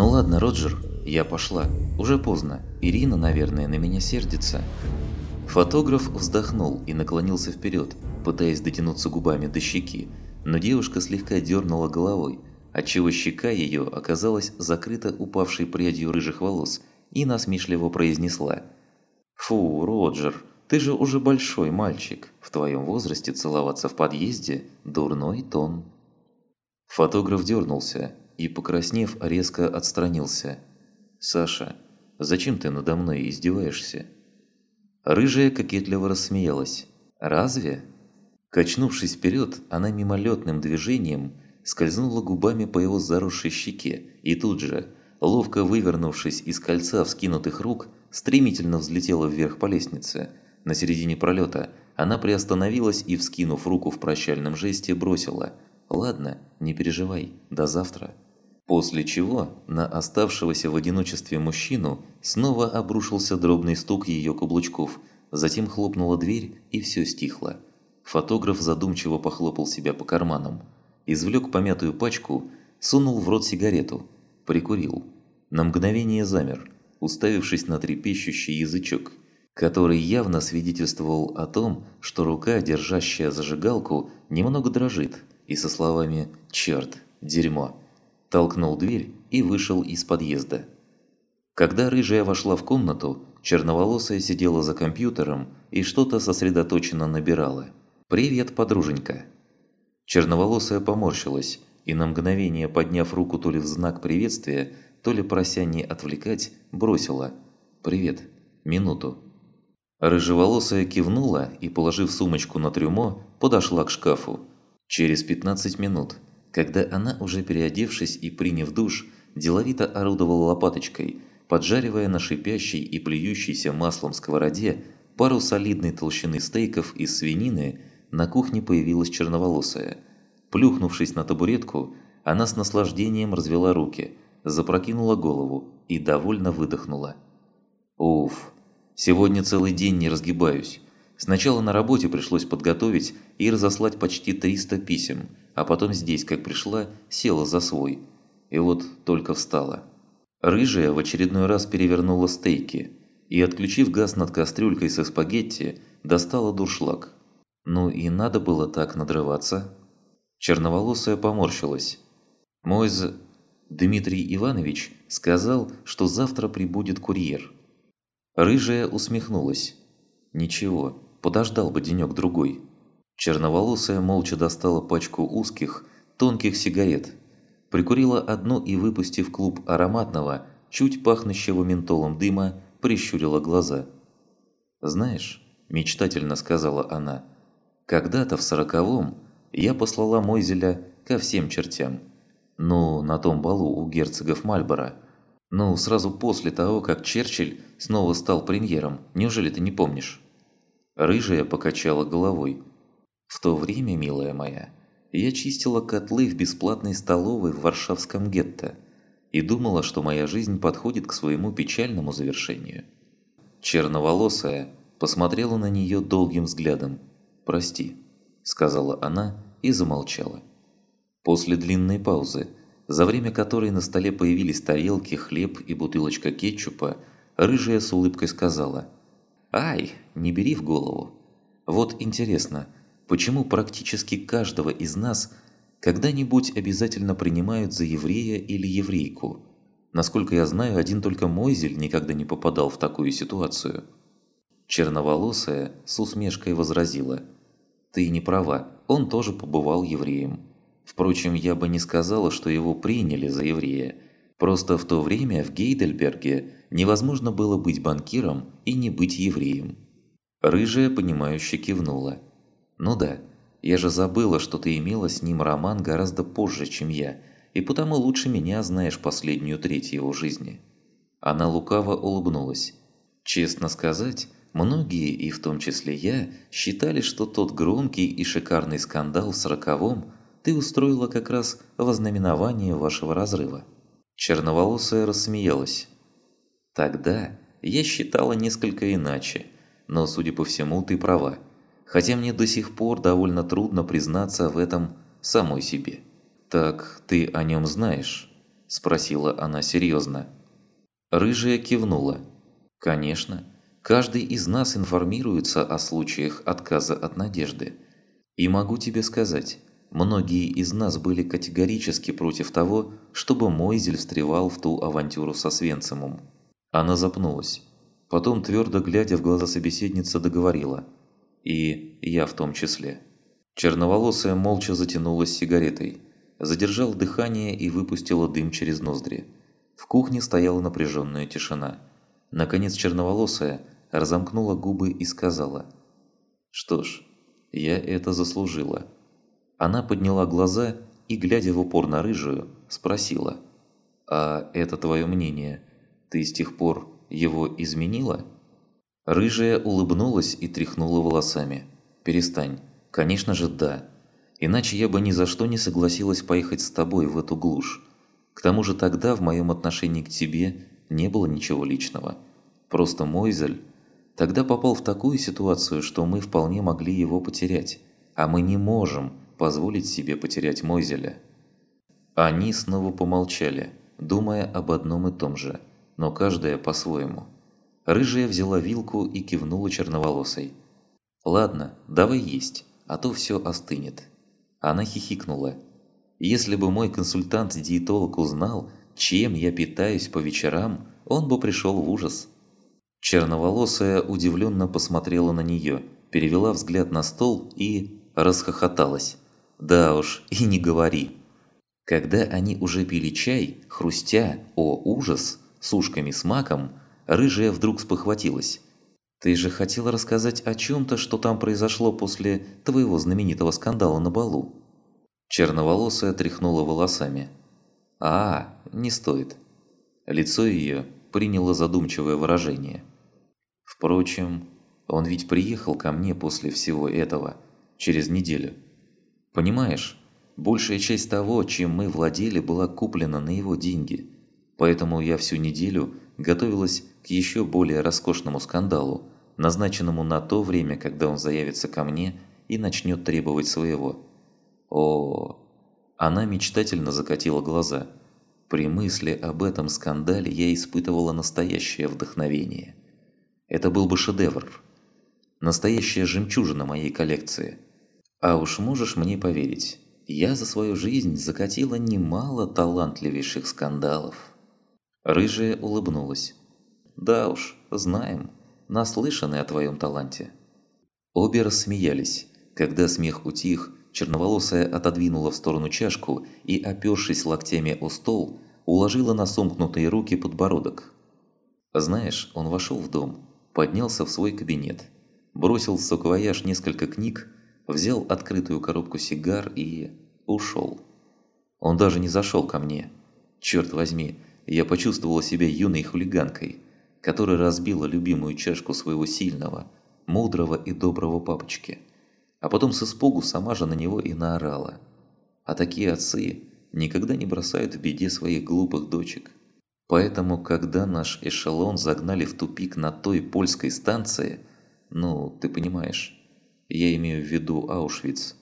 «Ну ладно, Роджер, я пошла. Уже поздно. Ирина, наверное, на меня сердится». Фотограф вздохнул и наклонился вперед, пытаясь дотянуться губами до щеки, но девушка слегка дернула головой, отчего щека ее оказалась закрыта упавшей прядью рыжих волос и насмешливо произнесла «Фу, Роджер, ты же уже большой мальчик, в твоем возрасте целоваться в подъезде – дурной тон». Фотограф дернулся и, покраснев, резко отстранился. «Саша, зачем ты надо мной издеваешься?» Рыжая кокетливо рассмеялась. «Разве?» Качнувшись вперед, она мимолетным движением скользнула губами по его заросшей щеке и тут же, ловко вывернувшись из кольца вскинутых рук, стремительно взлетела вверх по лестнице. На середине пролета она приостановилась и, вскинув руку в прощальном жесте, бросила – «Ладно, не переживай, до завтра». После чего на оставшегося в одиночестве мужчину снова обрушился дробный стук ее каблучков, затем хлопнула дверь и все стихло. Фотограф задумчиво похлопал себя по карманам, извлек помятую пачку, сунул в рот сигарету, прикурил. На мгновение замер, уставившись на трепещущий язычок, который явно свидетельствовал о том, что рука, держащая зажигалку, немного дрожит – и со словами «Черт! Дерьмо!» Толкнул дверь и вышел из подъезда. Когда рыжая вошла в комнату, черноволосая сидела за компьютером и что-то сосредоточенно набирала. «Привет, подруженька!» Черноволосая поморщилась и на мгновение, подняв руку то ли в знак приветствия, то ли прося не отвлекать, бросила «Привет, минуту». Рыжеволосая кивнула и, положив сумочку на трюмо, подошла к шкафу. Через 15 минут, когда она, уже переодевшись и приняв душ, деловито орудовала лопаточкой, поджаривая на шипящей и плюющейся маслом сковороде пару солидной толщины стейков из свинины, на кухне появилась черноволосая. Плюхнувшись на табуретку, она с наслаждением развела руки, запрокинула голову и довольно выдохнула. «Уф, сегодня целый день не разгибаюсь. Сначала на работе пришлось подготовить и разослать почти 300 писем, а потом здесь, как пришла, села за свой. И вот только встала. Рыжая в очередной раз перевернула стейки и, отключив газ над кастрюлькой со спагетти, достала дуршлаг. Ну и надо было так надрываться. Черноволосая поморщилась. Мой з... Дмитрий Иванович сказал, что завтра прибудет курьер. Рыжая усмехнулась. Ничего, подождал бы денек-другой. Черноволосая молча достала пачку узких, тонких сигарет, прикурила одну и, выпустив клуб ароматного, чуть пахнущего ментолом дыма, прищурила глаза. «Знаешь», – мечтательно сказала она, – «когда-то в сороковом я послала Мойзеля ко всем чертям. Ну, на том балу у герцогов Мальборо. Ну, сразу после того, как Черчилль снова стал премьером, неужели ты не помнишь?» Рыжая покачала головой. «В то время, милая моя, я чистила котлы в бесплатной столовой в Варшавском гетто и думала, что моя жизнь подходит к своему печальному завершению». Черноволосая посмотрела на нее долгим взглядом. «Прости», – сказала она и замолчала. После длинной паузы, за время которой на столе появились тарелки, хлеб и бутылочка кетчупа, рыжая с улыбкой сказала – Ай, не бери в голову. Вот интересно, почему практически каждого из нас когда-нибудь обязательно принимают за еврея или еврейку? Насколько я знаю, один только Мойзель никогда не попадал в такую ситуацию. Черноволосая с усмешкой возразила. «Ты не права, он тоже побывал евреем. Впрочем, я бы не сказала, что его приняли за еврея. Просто в то время в Гейдельберге невозможно было быть банкиром и не быть евреем. Рыжая, понимающе кивнула. «Ну да, я же забыла, что ты имела с ним роман гораздо позже, чем я, и потому лучше меня знаешь последнюю треть его жизни». Она лукаво улыбнулась. «Честно сказать, многие, и в том числе я, считали, что тот громкий и шикарный скандал в сороковом ты устроила как раз во знаменование вашего разрыва». Черноволосая рассмеялась. «Тогда я считала несколько иначе, но, судя по всему, ты права. Хотя мне до сих пор довольно трудно признаться в этом самой себе». «Так ты о нем знаешь?» –– спросила она серьезно. Рыжая кивнула. «Конечно. Каждый из нас информируется о случаях отказа от надежды. И могу тебе сказать, многие из нас были категорически против того, чтобы Мойзель встревал в ту авантюру со Свенцемом». Она запнулась. Потом, твердо глядя в глаза собеседницы, договорила. «И я в том числе». Черноволосая молча затянулась сигаретой, задержал дыхание и выпустила дым через ноздри. В кухне стояла напряженная тишина. Наконец черноволосая разомкнула губы и сказала «Что ж, я это заслужила». Она подняла глаза и, глядя в упор на рыжую, спросила «А это твое мнение? Ты с тех пор его изменила?» Рыжая улыбнулась и тряхнула волосами. «Перестань. Конечно же, да. Иначе я бы ни за что не согласилась поехать с тобой в эту глушь. К тому же тогда в моем отношении к тебе не было ничего личного. Просто Мойзель тогда попал в такую ситуацию, что мы вполне могли его потерять. А мы не можем позволить себе потерять Мойзеля. Они снова помолчали, думая об одном и том же, но каждая по-своему. Рыжая взяла вилку и кивнула черноволосой. «Ладно, давай есть, а то все остынет». Она хихикнула. Если бы мой консультант-диетолог узнал, чем я питаюсь по вечерам, он бы пришел в ужас. Черноволосая удивленно посмотрела на нее, перевела взгляд на стол и расхохоталась. Да уж, и не говори. Когда они уже пили чай, хрустя, о ужас, с ушками с маком, рыжая вдруг спохватилась. «Ты же хотела рассказать о чем-то, что там произошло после твоего знаменитого скандала на балу?» Черноволосая тряхнула волосами. «А, не стоит». Лицо ее приняло задумчивое выражение. Впрочем, он ведь приехал ко мне после всего этого, через неделю. Понимаешь, большая часть того, чем мы владели, была куплена на его деньги. Поэтому я всю неделю готовилась к еще более роскошному скандалу, назначенному на то время, когда он заявится ко мне и начнет требовать своего. О, она мечтательно закатила глаза. При мысли об этом скандале я испытывала настоящее вдохновение. Это был бы шедевр. Настоящая жемчужина моей коллекции. А уж можешь мне поверить, я за свою жизнь закатила немало талантливейших скандалов. Рыжая улыбнулась. Да уж, знаем, наслышаны о твоем таланте. Обе рассмеялись. Когда смех утих, Черноволосая отодвинула в сторону чашку и, опёршись локтями о стол, уложила на сомкнутые руки подбородок. Знаешь, он вошел в дом, поднялся в свой кабинет, бросил в саквояж несколько книг, взял открытую коробку сигар и... ушел. Он даже не зашел ко мне. Черт возьми, я почувствовала себя юной хулиганкой, которая разбила любимую чашку своего сильного, мудрого и доброго папочки – а потом с испугу сама же на него и наорала. А такие отцы никогда не бросают в беде своих глупых дочек. Поэтому, когда наш эшелон загнали в тупик на той польской станции, ну, ты понимаешь, я имею в виду Аушвиц,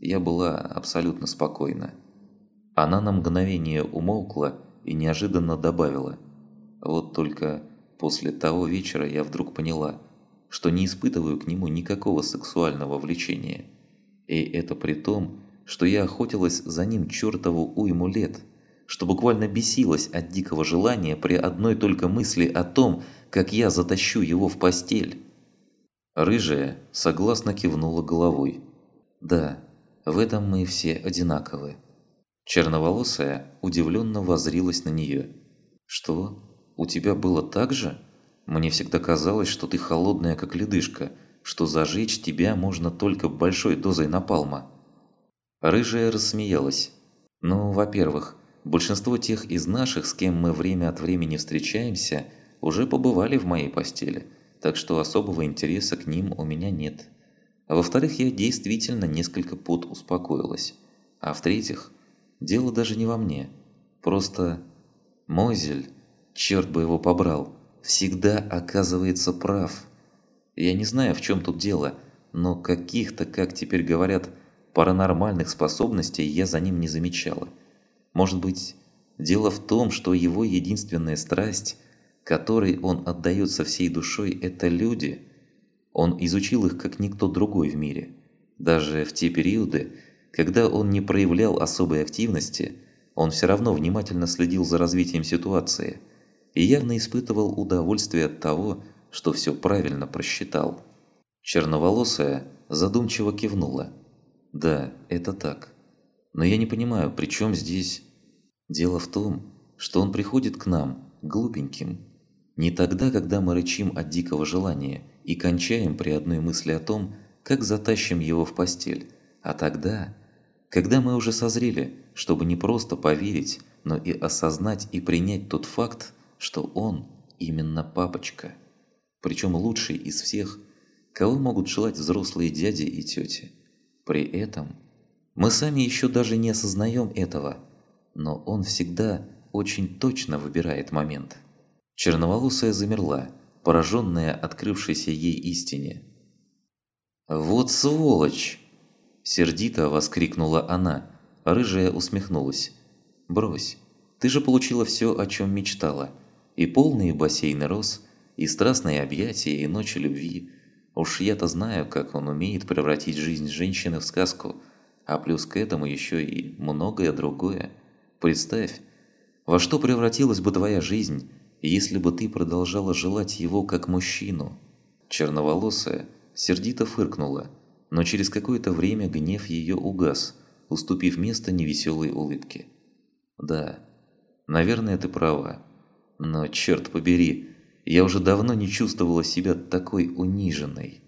я была абсолютно спокойна. Она на мгновение умолкла и неожиданно добавила. Вот только после того вечера я вдруг поняла – что не испытываю к нему никакого сексуального влечения. И это при том, что я охотилась за ним чертову уйму лет, что буквально бесилась от дикого желания при одной только мысли о том, как я затащу его в постель. Рыжая согласно кивнула головой. Да, в этом мы все одинаковы. Черноволосая удивленно возрилась на нее. «Что? У тебя было так же?» Мне всегда казалось, что ты холодная, как ледышка, что зажечь тебя можно только большой дозой напалма». Рыжая рассмеялась. «Ну, во-первых, большинство тех из наших, с кем мы время от времени встречаемся, уже побывали в моей постели, так что особого интереса к ним у меня нет. А во-вторых, я действительно несколько подуспокоилась. А в-третьих, дело даже не во мне. Просто Мойзель, черт бы его побрал, всегда оказывается прав. Я не знаю, в чем тут дело, но каких-то, как теперь говорят, паранормальных способностей я за ним не замечала. Может быть, Дело в том, что его единственная страсть, которой он отдается всей душой, это люди. Он изучил их как никто другой в мире. Даже в те периоды, когда он не проявлял особой активности, он все равно внимательно следил за развитием ситуации и явно испытывал удовольствие от того, что все правильно просчитал. Черноволосая задумчиво кивнула. «Да, это так. Но я не понимаю, при чем здесь...» Дело в том, что он приходит к нам, глупеньким, не тогда, когда мы рычим от дикого желания и кончаем при одной мысли о том, как затащим его в постель, а тогда, когда мы уже созрели, чтобы не просто поверить, но и осознать и принять тот факт, что он именно папочка. Причем лучший из всех, кого могут желать взрослые дяди и тети. При этом мы сами еще даже не осознаем этого – но он всегда очень точно выбирает момент. Черноволосая замерла, пораженная открывшейся ей истине. «Вот сволочь!» – сердито воскликнула она. Рыжая усмехнулась. «Брось, ты же получила все, о чем мечтала. И полные бассейны роз, и страстные объятия, и ночи любви. Уж я-то знаю, как он умеет превратить жизнь женщины в сказку, а плюс к этому еще и многое другое». Представь, во что превратилась бы твоя жизнь, если бы ты продолжала желать его как мужчину. Черноволосая сердито фыркнула, но через какое-то время гнев ее угас, уступив место невеселой улыбке. Да, наверное, ты права. Но, черт побери, я уже давно не чувствовала себя такой униженной.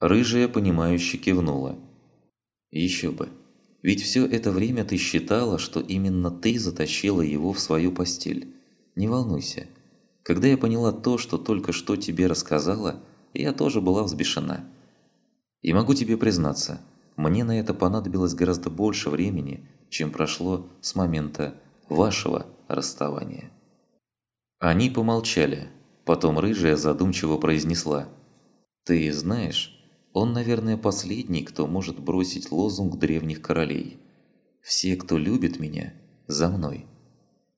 Рыжая, понимающе кивнула. Еще бы. Ведь все это время ты считала, что именно ты затащила его в свою постель. Не волнуйся. Когда я поняла то, что только что тебе рассказала, я тоже была взбешена. И могу тебе признаться, мне на это понадобилось гораздо больше времени, чем прошло с момента вашего расставания. Они помолчали. Потом рыжая задумчиво произнесла. «Ты знаешь, он, наверное, последний, кто может бросить лозунг древних королей. «Все, кто любит меня, за мной».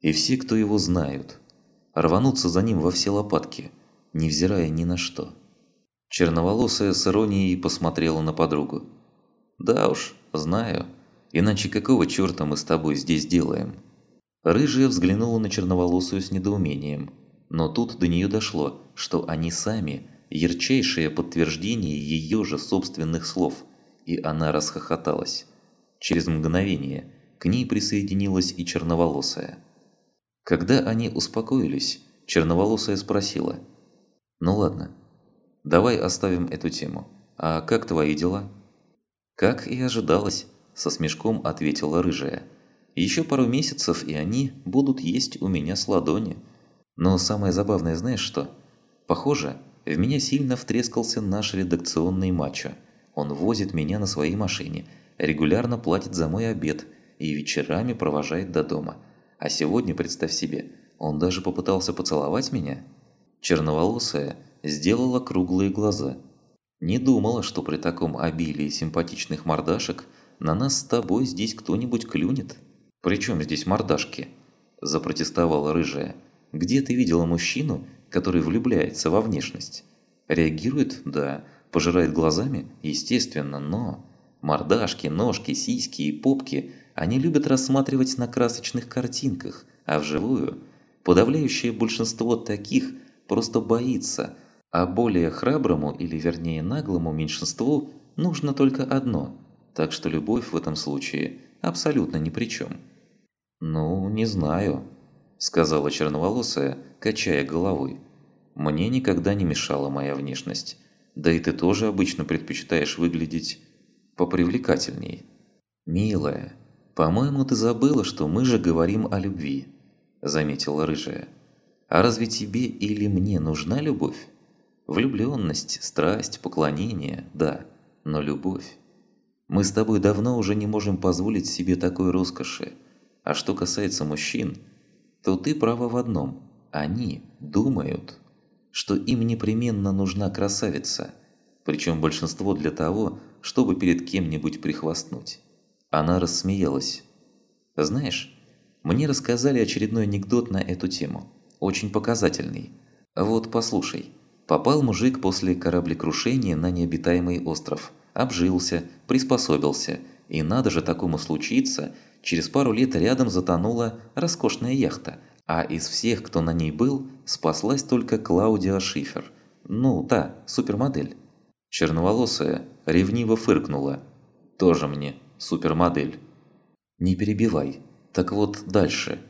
И все, кто его знают, рванутся за ним во все лопатки, невзирая ни на что. Черноволосая с иронией посмотрела на подругу. «Да уж, знаю. Иначе какого черта мы с тобой здесь делаем?» Рыжая взглянула на черноволосую с недоумением. Но тут до нее дошло, что они сами – ярчайшее подтверждение ее же собственных слов, и она расхохоталась. Через мгновение к ней присоединилась и черноволосая. Когда они успокоились, черноволосая спросила. «Ну ладно, давай оставим эту тему. А как твои дела?» «Как и ожидалось», – со смешком ответила рыжая. «Еще пару месяцев, и они будут есть у меня с ладони. Но самое забавное знаешь что? Похоже, в меня сильно втрескался наш редакционный мачо. Он возит меня на своей машине, регулярно платит за мой обед и вечерами провожает до дома. А сегодня, представь себе, он даже попытался поцеловать меня. Черноволосая сделала круглые глаза. Не думала, что при таком обилии симпатичных мордашек на нас с тобой здесь кто-нибудь клюнет. «Причем здесь мордашки?» – запротестовала рыжая. «Где ты видела мужчину, который влюбляется во внешность. Реагирует, да, пожирает глазами, естественно, но... Мордашки, ножки, сиськи и попки они любят рассматривать на красочных картинках, а вживую подавляющее большинство таких просто боится, а более храброму или вернее наглому меньшинству нужно только одно, так что любовь в этом случае абсолютно ни при чем. «Ну, не знаю», – сказала черноволосая, качая головой. «Мне никогда не мешала моя внешность. Да и ты тоже обычно предпочитаешь выглядеть попривлекательней». «Милая, по-моему, ты забыла, что мы же говорим о любви», – заметила рыжая. «А разве тебе или мне нужна любовь? Влюбленность, страсть, поклонение – да, но любовь. Мы с тобой давно уже не можем позволить себе такой роскоши. А что касается мужчин – то ты права в одном. Они думают, что им непременно нужна красавица, причем большинство для того, чтобы перед кем-нибудь прихвастнуть. Она рассмеялась. «Знаешь, Мне рассказали очередной анекдот на эту тему. Очень показательный. Вот послушай. Попал мужик после кораблекрушения на необитаемый остров. Обжился, приспособился. И надо же такому случиться, через пару лет рядом затонула роскошная яхта. А из всех, кто на ней был, спаслась только Клаудиа Шифер. Ну, та, супермодель. Черноволосая ревниво фыркнула. Тоже мне супермодель. Не перебивай. Так вот, дальше.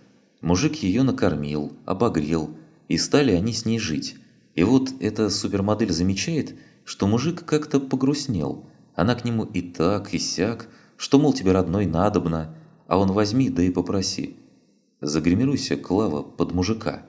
Мужик ее накормил, обогрел, и стали они с ней жить. И вот эта супермодель замечает, что мужик как-то погрустнел. Она к нему и так, и сяк, что, мол, тебе родной надобно, а он возьми, да и попроси. Загримируйся, Клава, под мужика.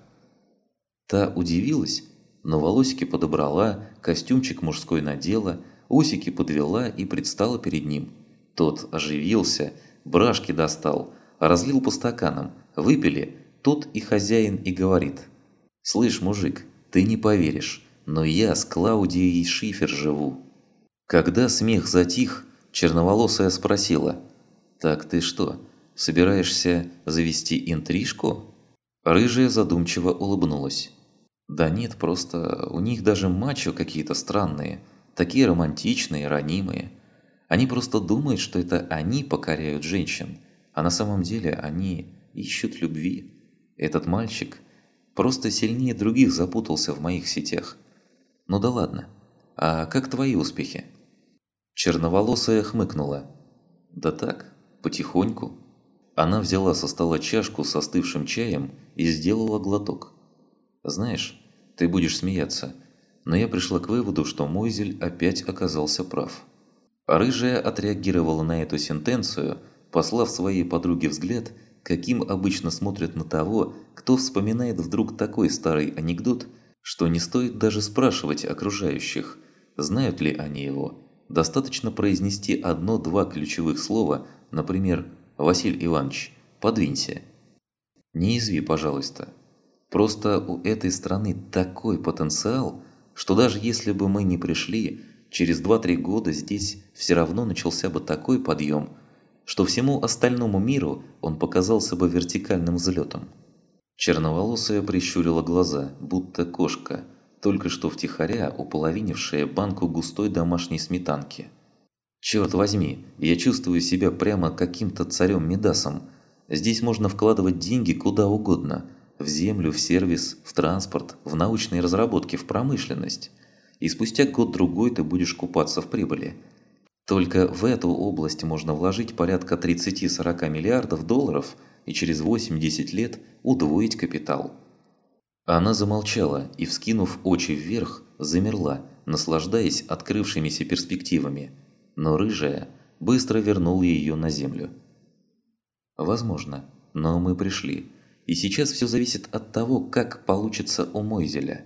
Та удивилась, но волосики подобрала, костюмчик мужской надела, усики подвела и предстала перед ним. Тот оживился, брашки достал, разлил по стаканам, выпили, тут и хозяин и говорит. «Слышь, мужик, ты не поверишь, но я с Клаудией Шифер живу». Когда смех затих, черноволосая спросила, «Так ты что, собираешься завести интрижку?» Рыжая задумчиво улыбнулась. «Да нет, просто у них даже мачо какие-то странные, такие романтичные, ранимые. Они просто думают, что это они покоряют женщин, а на самом деле они ищут любви. Этот мальчик просто сильнее других запутался в моих сетях. Ну да ладно. А как твои успехи? Черноволосая хмыкнула. Да так, потихоньку. Она взяла со стола чашку с остывшим чаем и сделала глоток. Знаешь, ты будешь смеяться, но я пришла к выводу, что Мойзель опять оказался прав. Рыжая отреагировала на эту сентенцию, послав своей подруге взгляд, каким обычно смотрят на того, кто вспоминает вдруг такой старый анекдот, что не стоит даже спрашивать окружающих, знают ли они его. Достаточно произнести одно-два ключевых слова, например, «Василий Иванович, подвинься». Не изви, пожалуйста. Просто у этой страны такой потенциал, что даже если бы мы не пришли, через 2-3 года здесь все равно начался бы такой подъем, что всему остальному миру он показался бы вертикальным взлетом. Черноволосая прищурила глаза, будто кошка, только что втихаря уполовинившая банку густой домашней сметанки. «Черт возьми, я чувствую себя прямо каким-то царем-медасом. Здесь можно вкладывать деньги куда угодно. В землю, в сервис, в транспорт, в научные разработки, в промышленность и спустя год-другой ты будешь купаться в прибыли. Только в эту область можно вложить порядка 30-40 миллиардов долларов и через 8-10 лет удвоить капитал. Она замолчала и, вскинув очи вверх, замерла, наслаждаясь открывшимися перспективами, но рыжая быстро вернула ее на землю. «Возможно, но мы пришли, и сейчас все зависит от того, как получится у Мойзеля.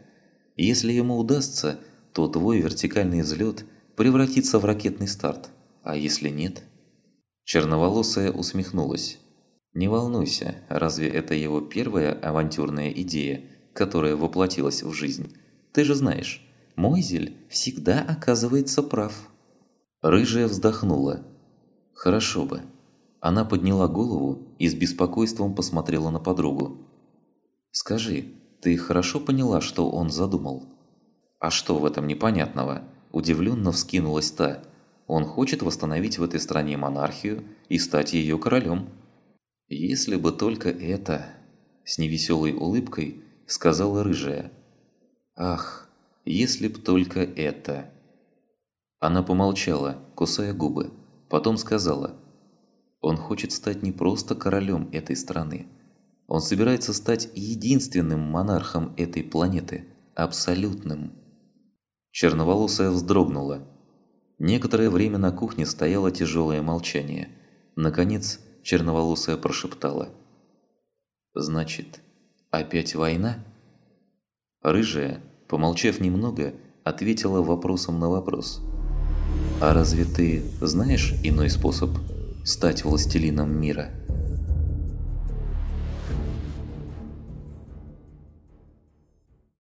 Если ему удастся – то твой вертикальный взлет превратится в ракетный старт. А если нет? Черноволосая усмехнулась. Не волнуйся, разве это его первая авантюрная идея, которая воплотилась в жизнь? Ты же знаешь, Мойзель всегда оказывается прав. Рыжая вздохнула. Хорошо бы. Она подняла голову и с беспокойством посмотрела на подругу. «Скажи, ты хорошо поняла, что он задумал?» «А что в этом непонятного?» – удивленно вскинулась та. «Он хочет восстановить в этой стране монархию и стать ее королем». «Если бы только это...» – с невеселой улыбкой сказала рыжая. «Ах, если б только это...» Она помолчала, кусая губы, потом сказала. «Он хочет стать не просто королем этой страны. Он собирается стать единственным монархом этой планеты, абсолютным». Черноволосая вздрогнула. Некоторое время на кухне стояло тяжелое молчание. Наконец, черноволосая прошептала. «Значит, опять война?» Рыжая, помолчав немного, ответила вопросом на вопрос. «А разве ты знаешь иной способ стать властелином мира?»